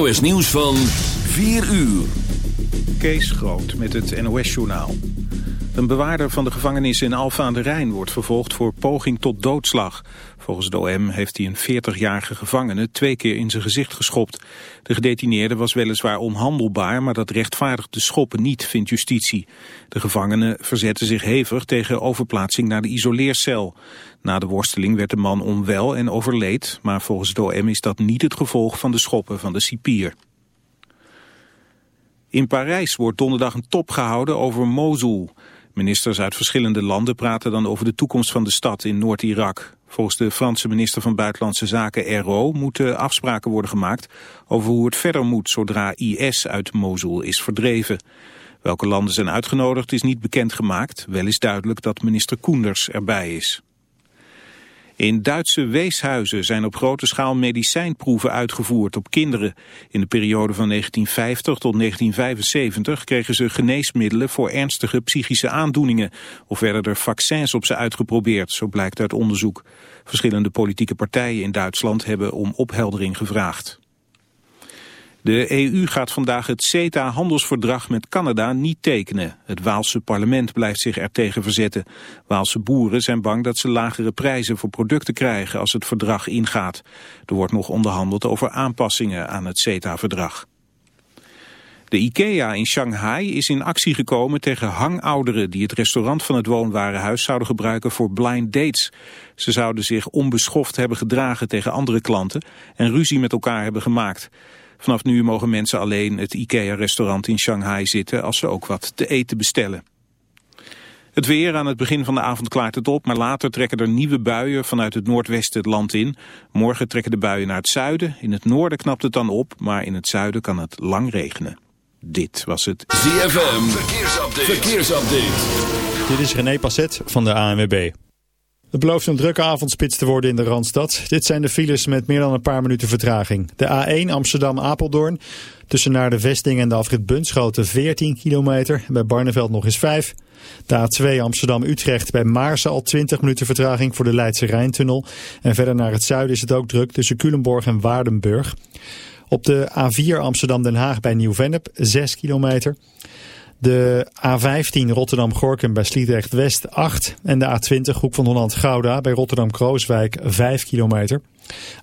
NOS Nieuws van 4 uur. Kees Groot met het NOS-journaal. Een bewaarder van de gevangenis in Alfa aan de Rijn wordt vervolgd voor poging tot doodslag. Volgens de OM heeft hij een 40-jarige gevangene twee keer in zijn gezicht geschopt. De gedetineerde was weliswaar onhandelbaar, maar dat rechtvaardigt de schoppen niet, vindt justitie. De gevangene verzette zich hevig tegen overplaatsing naar de isoleercel. Na de worsteling werd de man onwel en overleed, maar volgens de OM is dat niet het gevolg van de schoppen van de cipier. In Parijs wordt donderdag een top gehouden over Mosul. Ministers uit verschillende landen praten dan over de toekomst van de stad in Noord-Irak. Volgens de Franse minister van Buitenlandse Zaken RO moeten afspraken worden gemaakt over hoe het verder moet zodra IS uit Mosul is verdreven. Welke landen zijn uitgenodigd is niet bekendgemaakt. Wel is duidelijk dat minister Koenders erbij is. In Duitse weeshuizen zijn op grote schaal medicijnproeven uitgevoerd op kinderen. In de periode van 1950 tot 1975 kregen ze geneesmiddelen voor ernstige psychische aandoeningen. Of werden er vaccins op ze uitgeprobeerd, zo blijkt uit onderzoek. Verschillende politieke partijen in Duitsland hebben om opheldering gevraagd. De EU gaat vandaag het CETA-handelsverdrag met Canada niet tekenen. Het Waalse parlement blijft zich er tegen verzetten. Waalse boeren zijn bang dat ze lagere prijzen voor producten krijgen als het verdrag ingaat. Er wordt nog onderhandeld over aanpassingen aan het CETA-verdrag. De IKEA in Shanghai is in actie gekomen tegen hangouderen die het restaurant van het woonwarenhuis zouden gebruiken voor blind dates. Ze zouden zich onbeschoft hebben gedragen tegen andere klanten en ruzie met elkaar hebben gemaakt. Vanaf nu mogen mensen alleen het IKEA-restaurant in Shanghai zitten als ze ook wat te eten bestellen. Het weer aan het begin van de avond klaart het op, maar later trekken er nieuwe buien vanuit het noordwesten het land in. Morgen trekken de buien naar het zuiden. In het noorden knapt het dan op, maar in het zuiden kan het lang regenen. Dit was het ZFM Verkeersupdate. Verkeersupdate. Dit is René Passet van de ANWB. Het belooft een drukke avondspits te worden in de Randstad. Dit zijn de files met meer dan een paar minuten vertraging. De A1 Amsterdam-Apeldoorn. Tussen naar de vesting en de afrit Bunschoten 14 kilometer. Bij Barneveld nog eens 5. De A2 Amsterdam-Utrecht bij Maarsen al 20 minuten vertraging voor de Leidse Rijntunnel. En verder naar het zuiden is het ook druk tussen Culemborg en Waardenburg. Op de A4 Amsterdam-Den Haag bij Nieuw-Vennep 6 kilometer. De A15 Rotterdam-Gorkum bij Sliedrecht-West 8. En de A20 Hoek van Holland-Gouda bij Rotterdam-Krooswijk 5 kilometer.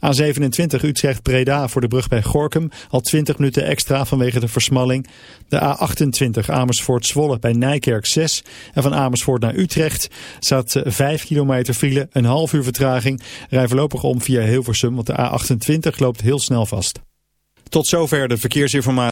A27 Utrecht-Breda voor de brug bij Gorkum al 20 minuten extra vanwege de versmalling. De A28 Amersfoort-Zwolle bij Nijkerk 6. En van Amersfoort naar Utrecht staat 5 kilometer file, een half uur vertraging. Rij voorlopig om via Hilversum, want de A28 loopt heel snel vast. Tot zover de verkeersinformatie.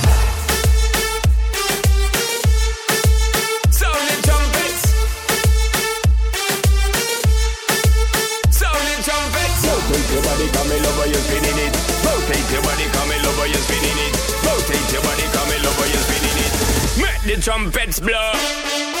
Trumpets blow.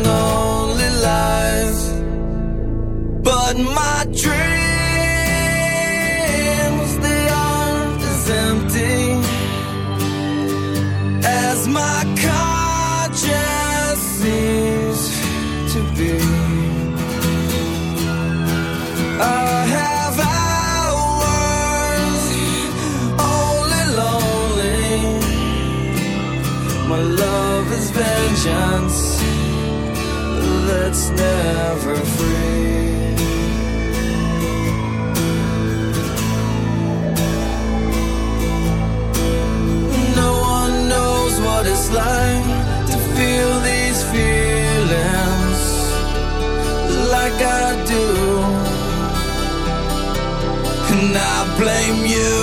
blame you.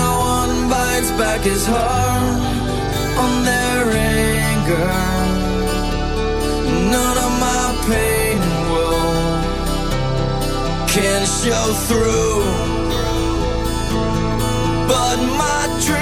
No one bites back his heart on their anger. None of my pain will can show through. But my dreams,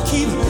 I'll keep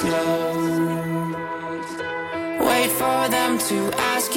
slow. Wait for them to ask.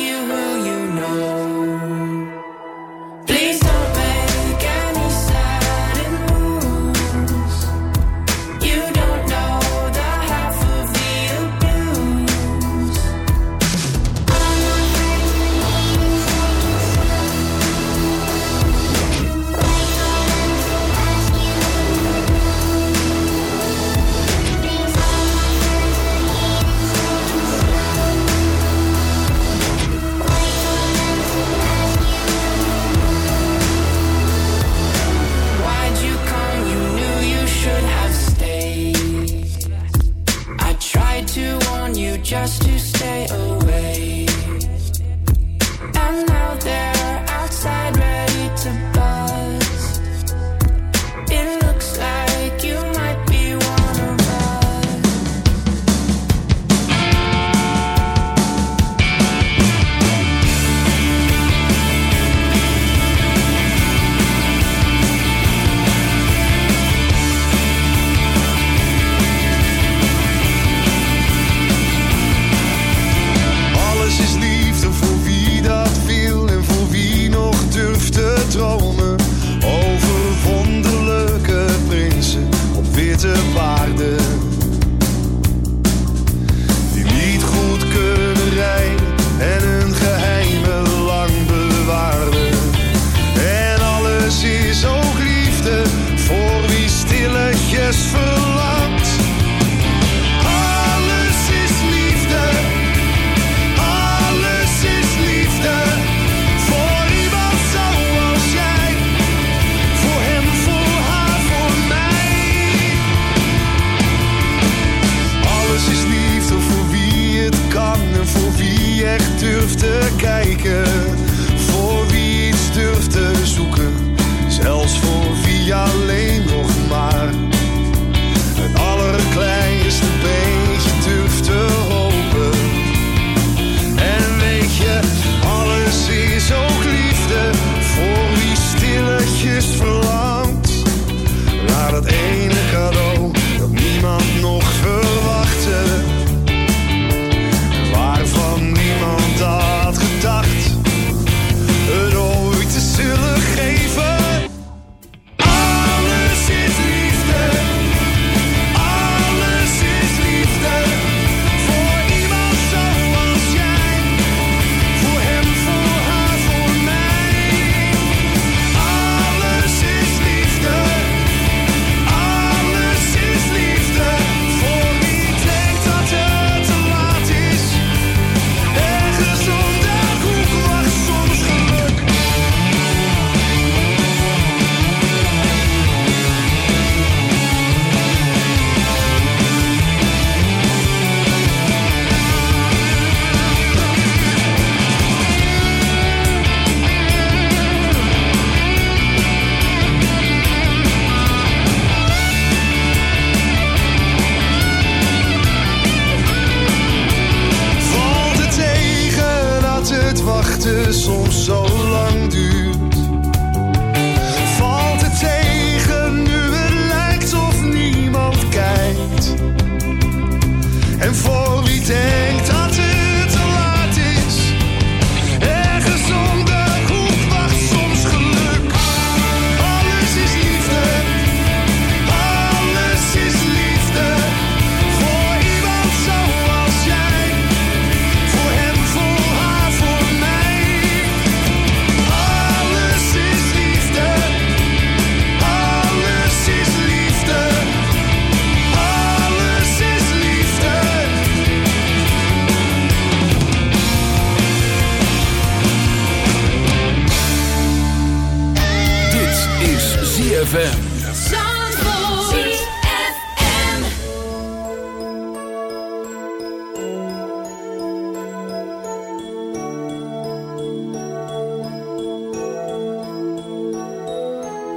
ZFM.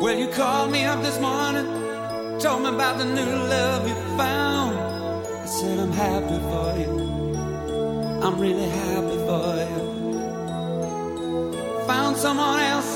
Well, you called me up this morning, told me about the new love you found. I said, I'm happy for you. I'm really happy for you. Found someone else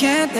Can't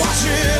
They're watching